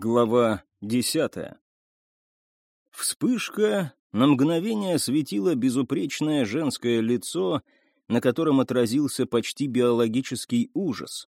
Глава десятая. Вспышка на мгновение осветила безупречное женское лицо, на котором отразился почти биологический ужас.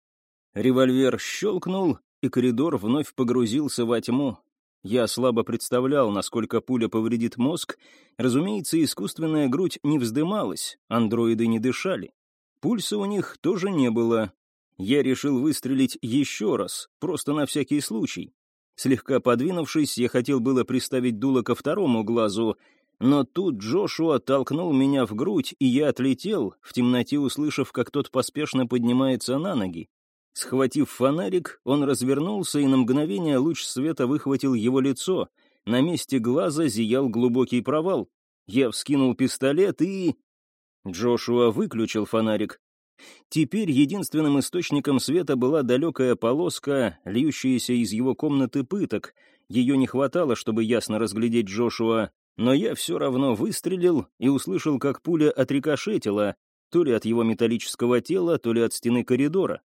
Револьвер щелкнул, и коридор вновь погрузился во тьму. Я слабо представлял, насколько пуля повредит мозг. Разумеется, искусственная грудь не вздымалась, андроиды не дышали. Пульса у них тоже не было. Я решил выстрелить еще раз, просто на всякий случай. Слегка подвинувшись, я хотел было приставить дуло ко второму глазу, но тут Джошуа толкнул меня в грудь, и я отлетел, в темноте услышав, как тот поспешно поднимается на ноги. Схватив фонарик, он развернулся, и на мгновение луч света выхватил его лицо. На месте глаза зиял глубокий провал. Я вскинул пистолет и... Джошуа выключил фонарик. Теперь единственным источником света была далекая полоска, льющаяся из его комнаты пыток. Ее не хватало, чтобы ясно разглядеть Джошуа, но я все равно выстрелил и услышал, как пуля отрикошетила, то ли от его металлического тела, то ли от стены коридора.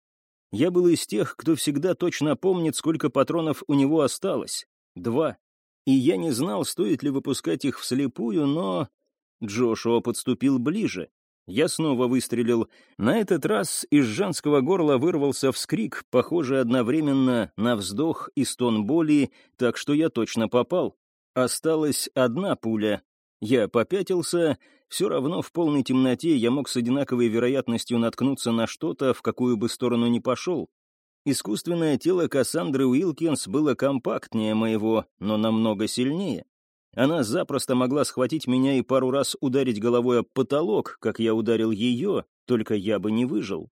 Я был из тех, кто всегда точно помнит, сколько патронов у него осталось. Два. И я не знал, стоит ли выпускать их вслепую, но... Джошуа подступил ближе. Я снова выстрелил. На этот раз из женского горла вырвался вскрик, похожий одновременно на вздох и стон боли, так что я точно попал. Осталась одна пуля. Я попятился, все равно в полной темноте я мог с одинаковой вероятностью наткнуться на что-то, в какую бы сторону ни пошел. Искусственное тело Кассандры Уилкинс было компактнее моего, но намного сильнее. Она запросто могла схватить меня и пару раз ударить головой об потолок, как я ударил ее, только я бы не выжил.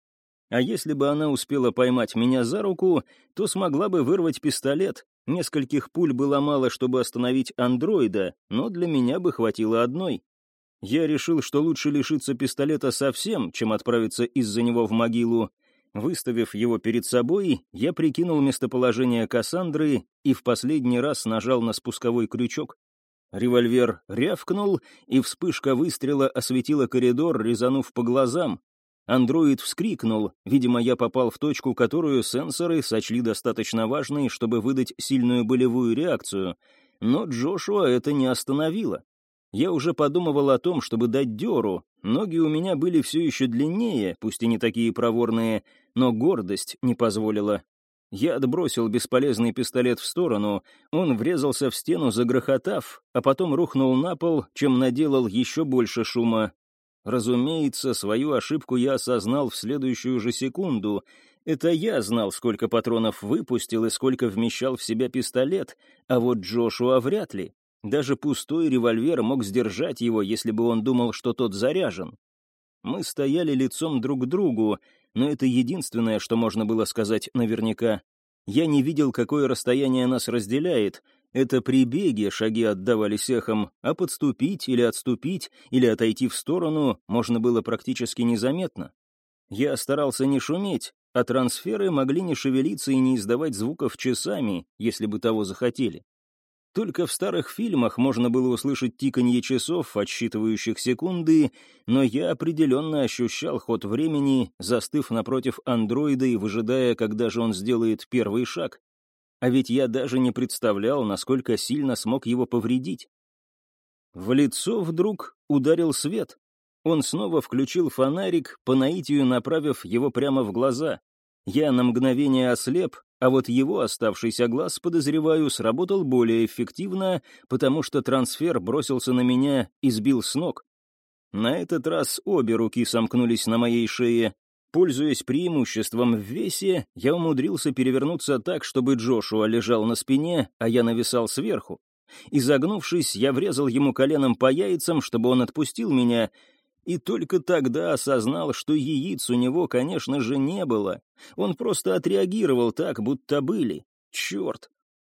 А если бы она успела поймать меня за руку, то смогла бы вырвать пистолет. Нескольких пуль было мало, чтобы остановить андроида, но для меня бы хватило одной. Я решил, что лучше лишиться пистолета совсем, чем отправиться из-за него в могилу. Выставив его перед собой, я прикинул местоположение Кассандры и в последний раз нажал на спусковой крючок. Револьвер рявкнул, и вспышка выстрела осветила коридор, резанув по глазам. Андроид вскрикнул, видимо, я попал в точку, которую сенсоры сочли достаточно важной, чтобы выдать сильную болевую реакцию, но Джошуа это не остановило. Я уже подумывал о том, чтобы дать дёру, ноги у меня были все еще длиннее, пусть и не такие проворные, но гордость не позволила. Я отбросил бесполезный пистолет в сторону, он врезался в стену, загрохотав, а потом рухнул на пол, чем наделал еще больше шума. Разумеется, свою ошибку я осознал в следующую же секунду. Это я знал, сколько патронов выпустил и сколько вмещал в себя пистолет, а вот Джошуа вряд ли. Даже пустой револьвер мог сдержать его, если бы он думал, что тот заряжен. Мы стояли лицом друг к другу, но это единственное, что можно было сказать наверняка. Я не видел, какое расстояние нас разделяет. Это при беге шаги отдавались эхом, а подступить или отступить, или отойти в сторону можно было практически незаметно. Я старался не шуметь, а трансферы могли не шевелиться и не издавать звуков часами, если бы того захотели. Только в старых фильмах можно было услышать тиканье часов, отсчитывающих секунды, но я определенно ощущал ход времени, застыв напротив андроида и выжидая, когда же он сделает первый шаг. А ведь я даже не представлял, насколько сильно смог его повредить. В лицо вдруг ударил свет. Он снова включил фонарик, по наитию направив его прямо в глаза. Я на мгновение ослеп, а вот его оставшийся глаз, подозреваю, сработал более эффективно, потому что трансфер бросился на меня и сбил с ног. На этот раз обе руки сомкнулись на моей шее. Пользуясь преимуществом в весе, я умудрился перевернуться так, чтобы Джошуа лежал на спине, а я нависал сверху. Изогнувшись, я врезал ему коленом по яйцам, чтобы он отпустил меня, и только тогда осознал, что яиц у него, конечно же, не было. Он просто отреагировал так, будто были. Черт!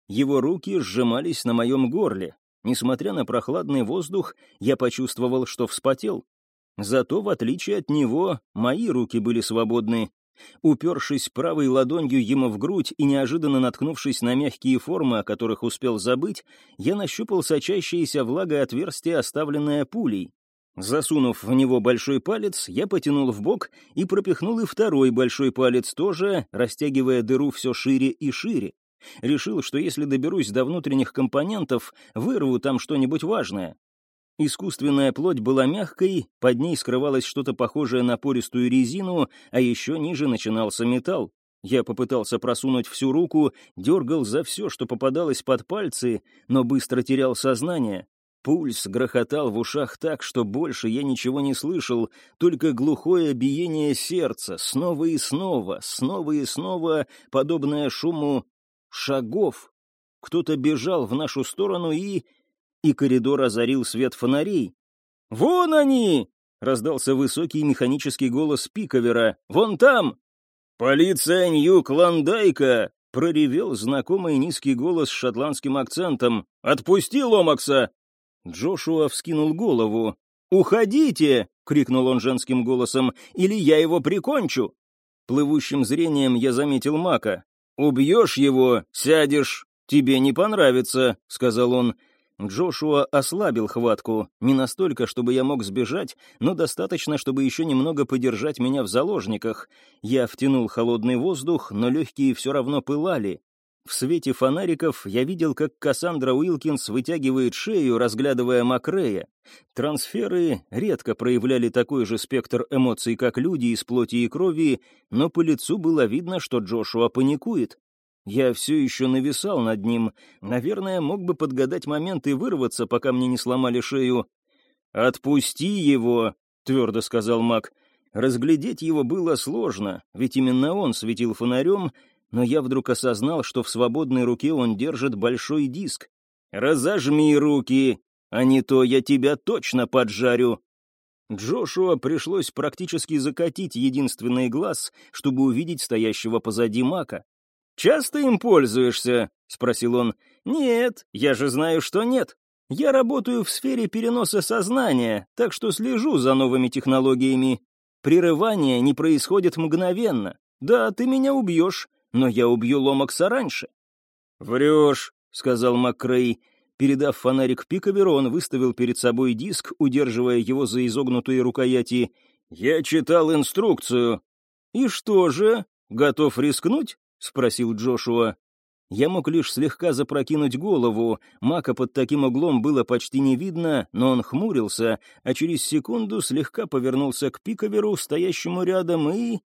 Его руки сжимались на моем горле. Несмотря на прохладный воздух, я почувствовал, что вспотел. Зато, в отличие от него, мои руки были свободны. Упершись правой ладонью ему в грудь и неожиданно наткнувшись на мягкие формы, о которых успел забыть, я нащупал сочащееся влагой отверстие, оставленное пулей. Засунув в него большой палец, я потянул в бок и пропихнул и второй большой палец тоже, растягивая дыру все шире и шире. Решил, что если доберусь до внутренних компонентов, вырву там что-нибудь важное. Искусственная плоть была мягкой, под ней скрывалось что-то похожее на пористую резину, а еще ниже начинался металл. Я попытался просунуть всю руку, дергал за все, что попадалось под пальцы, но быстро терял сознание. Пульс грохотал в ушах так, что больше я ничего не слышал, только глухое биение сердца, снова и снова, снова и снова, подобное шуму шагов. Кто-то бежал в нашу сторону и... И коридор озарил свет фонарей. «Вон они!» — раздался высокий механический голос Пиковера. «Вон там!» «Полиция Нью-Клондайка!» — проревел знакомый низкий голос с шотландским акцентом. «Отпусти Ломакса!» Джошуа вскинул голову. «Уходите!» — крикнул он женским голосом. «Или я его прикончу!» Плывущим зрением я заметил Мака. «Убьешь его, сядешь. Тебе не понравится», — сказал он. Джошуа ослабил хватку, не настолько, чтобы я мог сбежать, но достаточно, чтобы еще немного подержать меня в заложниках. Я втянул холодный воздух, но легкие все равно пылали. В свете фонариков я видел, как Кассандра Уилкинс вытягивает шею, разглядывая Макрея. Трансферы редко проявляли такой же спектр эмоций, как люди из плоти и крови, но по лицу было видно, что Джошуа паникует. Я все еще нависал над ним. Наверное, мог бы подгадать момент и вырваться, пока мне не сломали шею. «Отпусти его», — твердо сказал маг. Разглядеть его было сложно, ведь именно он светил фонарем, но я вдруг осознал, что в свободной руке он держит большой диск. «Разожми руки, а не то я тебя точно поджарю!» Джошуа пришлось практически закатить единственный глаз, чтобы увидеть стоящего позади Мака. «Часто им пользуешься?» — спросил он. «Нет, я же знаю, что нет. Я работаю в сфере переноса сознания, так что слежу за новыми технологиями. Прерывание не происходит мгновенно. Да, ты меня убьешь, но я убью Ломакса раньше». «Врешь», — сказал МакКрей. Передав фонарик Пиковеру, он выставил перед собой диск, удерживая его за изогнутые рукояти. «Я читал инструкцию». «И что же? Готов рискнуть?» — спросил Джошуа. Я мог лишь слегка запрокинуть голову, Мака под таким углом было почти не видно, но он хмурился, а через секунду слегка повернулся к Пиковеру, стоящему рядом, и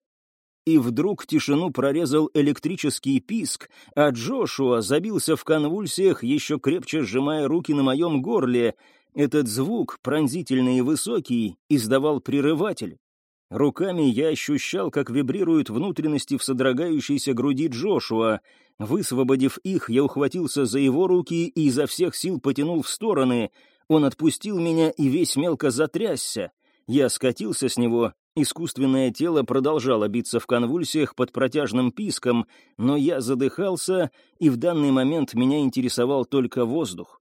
и вдруг тишину прорезал электрический писк, а Джошуа забился в конвульсиях, еще крепче сжимая руки на моем горле. Этот звук, пронзительный и высокий, издавал прерыватель. Руками я ощущал, как вибрируют внутренности в содрогающейся груди Джошуа. Высвободив их, я ухватился за его руки и изо всех сил потянул в стороны. Он отпустил меня и весь мелко затрясся. Я скатился с него Искусственное тело продолжало биться в конвульсиях под протяжным писком, но я задыхался, и в данный момент меня интересовал только воздух.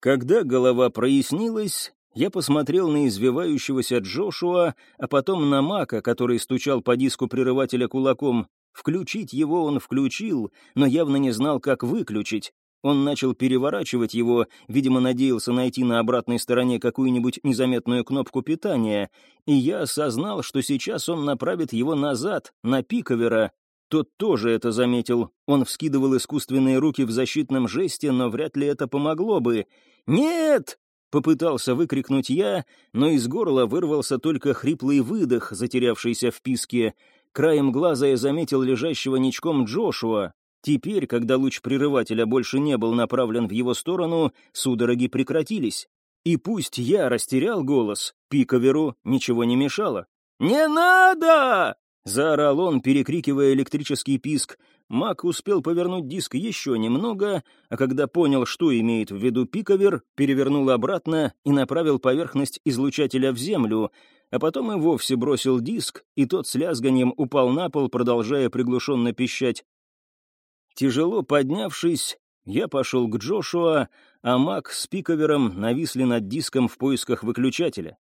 Когда голова прояснилась, я посмотрел на извивающегося Джошуа, а потом на Мака, который стучал по диску прерывателя кулаком. Включить его он включил, но явно не знал, как выключить. Он начал переворачивать его, видимо, надеялся найти на обратной стороне какую-нибудь незаметную кнопку питания, и я осознал, что сейчас он направит его назад, на Пиковера. Тот тоже это заметил. Он вскидывал искусственные руки в защитном жесте, но вряд ли это помогло бы. «Нет!» — попытался выкрикнуть я, но из горла вырвался только хриплый выдох, затерявшийся в писке. Краем глаза я заметил лежащего ничком Джошуа. Теперь, когда луч прерывателя больше не был направлен в его сторону, судороги прекратились. И пусть я растерял голос, Пиковеру ничего не мешало. «Не надо!» — заорал он, перекрикивая электрический писк. Мак успел повернуть диск еще немного, а когда понял, что имеет в виду Пиковер, перевернул обратно и направил поверхность излучателя в землю, а потом и вовсе бросил диск, и тот с лязганием упал на пол, продолжая приглушенно пищать. Тяжело поднявшись, я пошел к Джошуа, а Мак с Пиковером нависли над диском в поисках выключателя.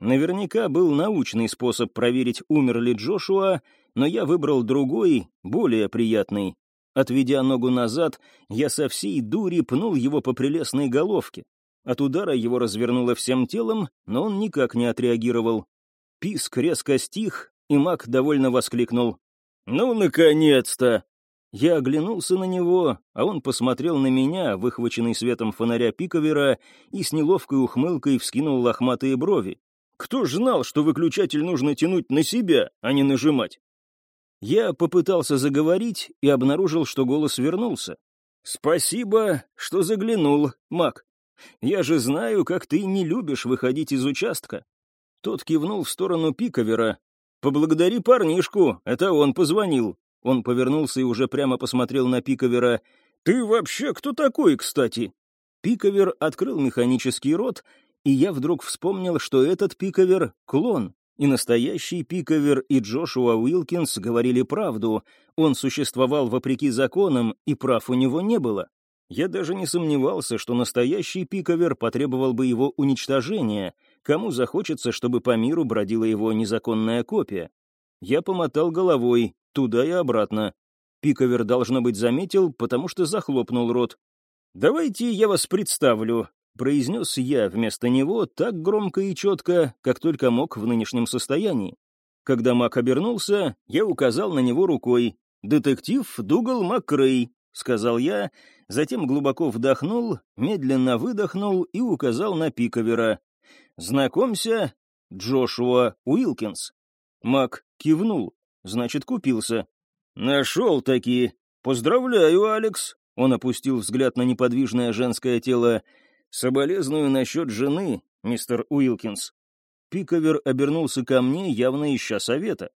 Наверняка был научный способ проверить, умер ли Джошуа, но я выбрал другой, более приятный. Отведя ногу назад, я со всей дури пнул его по прелестной головке. От удара его развернуло всем телом, но он никак не отреагировал. Писк резко стих, и Мак довольно воскликнул. «Ну, наконец-то!» Я оглянулся на него, а он посмотрел на меня, выхваченный светом фонаря пиковера, и с неловкой ухмылкой вскинул лохматые брови. «Кто ж знал, что выключатель нужно тянуть на себя, а не нажимать?» Я попытался заговорить и обнаружил, что голос вернулся. «Спасибо, что заглянул, Мак. Я же знаю, как ты не любишь выходить из участка». Тот кивнул в сторону Пиковера. «Поблагодари парнишку, это он позвонил». Он повернулся и уже прямо посмотрел на Пиковера. «Ты вообще кто такой, кстати?» Пиковер открыл механический рот, и я вдруг вспомнил, что этот Пиковер — клон, и настоящий Пиковер и Джошуа Уилкинс говорили правду. Он существовал вопреки законам, и прав у него не было. Я даже не сомневался, что настоящий Пиковер потребовал бы его уничтожения. Кому захочется, чтобы по миру бродила его незаконная копия? Я помотал головой, туда и обратно. Пиковер, должно быть, заметил, потому что захлопнул рот. «Давайте я вас представлю», — произнес я вместо него так громко и четко, как только мог в нынешнем состоянии. Когда Мак обернулся, я указал на него рукой. «Детектив Дугал Макрей», — сказал я, затем глубоко вдохнул, медленно выдохнул и указал на Пиковера. «Знакомься, Джошуа Уилкинс». Мак кивнул, значит, купился. «Нашел таки. Поздравляю, Алекс». Он опустил взгляд на неподвижное женское тело. «Соболезную насчет жены, мистер Уилкинс». Пиковер обернулся ко мне, явно ища совета.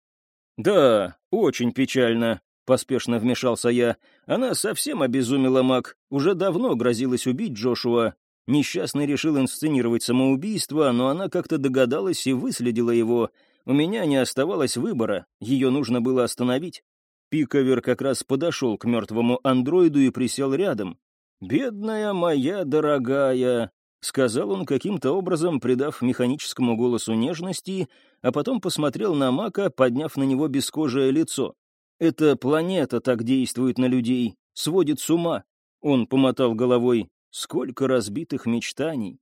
«Да, очень печально», — поспешно вмешался я. «Она совсем обезумела, Мак. Уже давно грозилась убить Джошуа. Несчастный решил инсценировать самоубийство, но она как-то догадалась и выследила его. У меня не оставалось выбора, ее нужно было остановить. Пиковер как раз подошел к мертвому андроиду и присел рядом. «Бедная моя дорогая», — сказал он каким-то образом, придав механическому голосу нежности, а потом посмотрел на Мака, подняв на него бескожее лицо. «Эта планета так действует на людей, сводит с ума». Он помотал головой. «Сколько разбитых мечтаний!»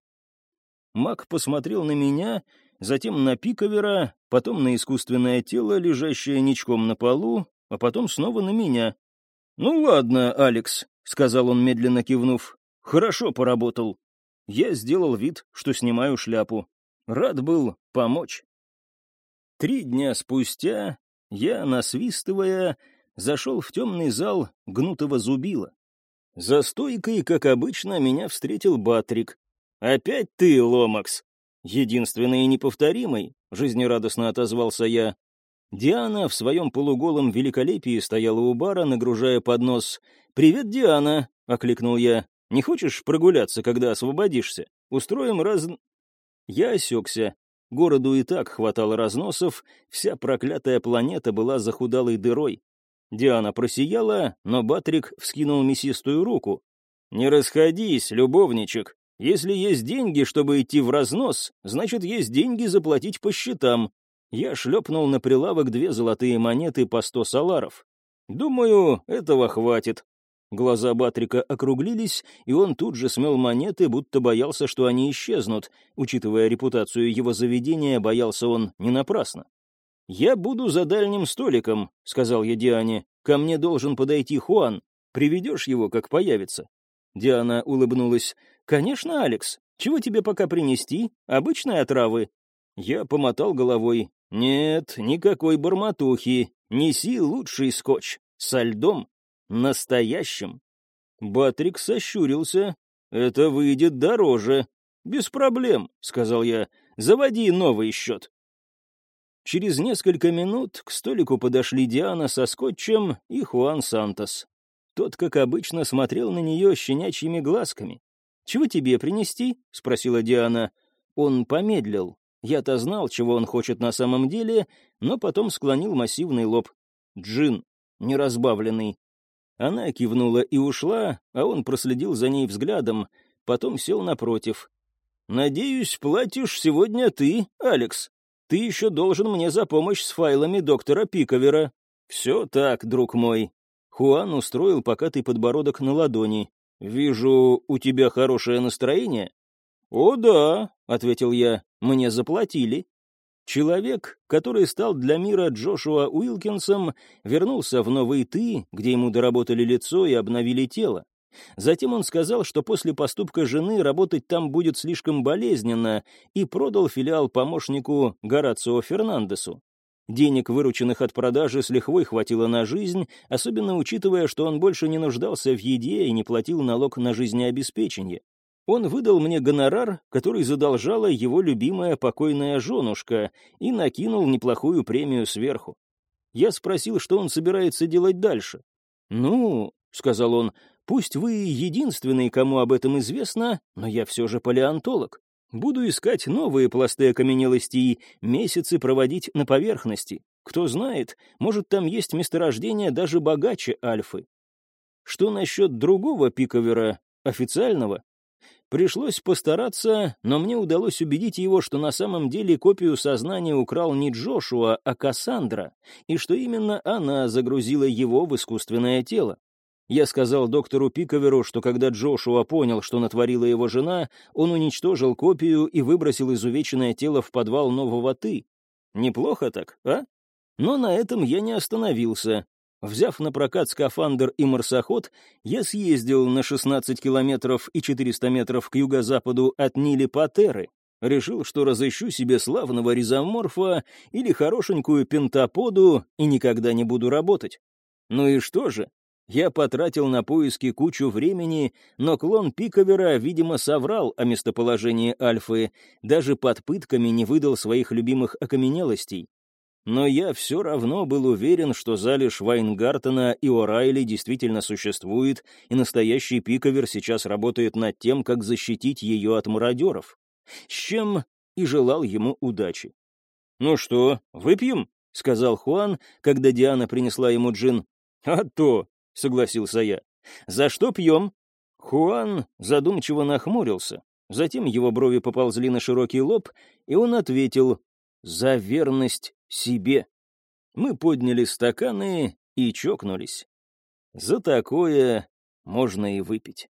Мак посмотрел на меня, затем на Пиковера, потом на искусственное тело, лежащее ничком на полу, а потом снова на меня. «Ну ладно, Алекс», — сказал он, медленно кивнув. «Хорошо поработал». Я сделал вид, что снимаю шляпу. Рад был помочь. Три дня спустя я, насвистывая, зашел в темный зал гнутого зубила. За стойкой, как обычно, меня встретил Батрик. «Опять ты, Ломакс!» «Единственный и неповторимый», — жизнерадостно отозвался я. Диана в своем полуголом великолепии стояла у бара, нагружая поднос. «Привет, Диана!» — окликнул я. «Не хочешь прогуляться, когда освободишься? Устроим раз...» Я осекся. Городу и так хватало разносов, вся проклятая планета была захудалой дырой. Диана просияла, но Батрик вскинул мясистую руку. «Не расходись, любовничек. Если есть деньги, чтобы идти в разнос, значит, есть деньги заплатить по счетам. Я шлепнул на прилавок две золотые монеты по сто саларов. Думаю, этого хватит. Глаза Батрика округлились, и он тут же смел монеты, будто боялся, что они исчезнут. Учитывая репутацию его заведения, боялся он не напрасно. «Я буду за дальним столиком», — сказал я Диане. «Ко мне должен подойти Хуан. Приведешь его, как появится». Диана улыбнулась. «Конечно, Алекс. Чего тебе пока принести? Обычные отравы?» Я помотал головой. «Нет, никакой бормотухи. Неси лучший скотч. Со льдом. Настоящим». Батрик сощурился. «Это выйдет дороже». «Без проблем», — сказал я. «Заводи новый счет». Через несколько минут к столику подошли Диана со скотчем и Хуан Сантос. Тот, как обычно, смотрел на нее щенячьими глазками. «Чего тебе принести?» — спросила Диана. Он помедлил. Я-то знал, чего он хочет на самом деле, но потом склонил массивный лоб. «Джин, неразбавленный». Она кивнула и ушла, а он проследил за ней взглядом, потом сел напротив. «Надеюсь, платишь сегодня ты, Алекс. Ты еще должен мне за помощь с файлами доктора Пиковера». «Все так, друг мой». Хуан устроил покатый подбородок на ладони. «Вижу, у тебя хорошее настроение?» «О, да», — ответил я, — «мне заплатили». Человек, который стал для мира Джошуа Уилкинсом, вернулся в Новый Ты, где ему доработали лицо и обновили тело. Затем он сказал, что после поступка жены работать там будет слишком болезненно, и продал филиал помощнику Горацио Фернандесу. Денег, вырученных от продажи, с лихвой хватило на жизнь, особенно учитывая, что он больше не нуждался в еде и не платил налог на жизнеобеспечение. Он выдал мне гонорар, который задолжала его любимая покойная женушка, и накинул неплохую премию сверху. Я спросил, что он собирается делать дальше. «Ну, — сказал он, — пусть вы единственный, кому об этом известно, но я все же палеонтолог. Буду искать новые пласты окаменелости и месяцы проводить на поверхности. Кто знает, может, там есть месторождение даже богаче Альфы. Что насчет другого пиковера, официального? Пришлось постараться, но мне удалось убедить его, что на самом деле копию сознания украл не Джошуа, а Кассандра, и что именно она загрузила его в искусственное тело. Я сказал доктору Пиковеру, что когда Джошуа понял, что натворила его жена, он уничтожил копию и выбросил изувеченное тело в подвал нового «ты». Неплохо так, а? Но на этом я не остановился. Взяв на прокат скафандр и марсоход, я съездил на 16 километров и 400 метров к юго-западу от Нили Патеры. Решил, что разыщу себе славного ризоморфа или хорошенькую пентаподу и никогда не буду работать. Ну и что же? Я потратил на поиски кучу времени, но клон Пиковера, видимо, соврал о местоположении Альфы, даже под пытками не выдал своих любимых окаменелостей. Но я все равно был уверен, что залежь Вайнгартена и О'Райли действительно существует, и настоящий Пиковер сейчас работает над тем, как защитить ее от мародеров. С чем и желал ему удачи. «Ну что, выпьем?» — сказал Хуан, когда Диана принесла ему джин. «А то!» — согласился я. «За что пьем?» Хуан задумчиво нахмурился. Затем его брови поползли на широкий лоб, и он ответил «За верность себе». Мы подняли стаканы и чокнулись. За такое можно и выпить.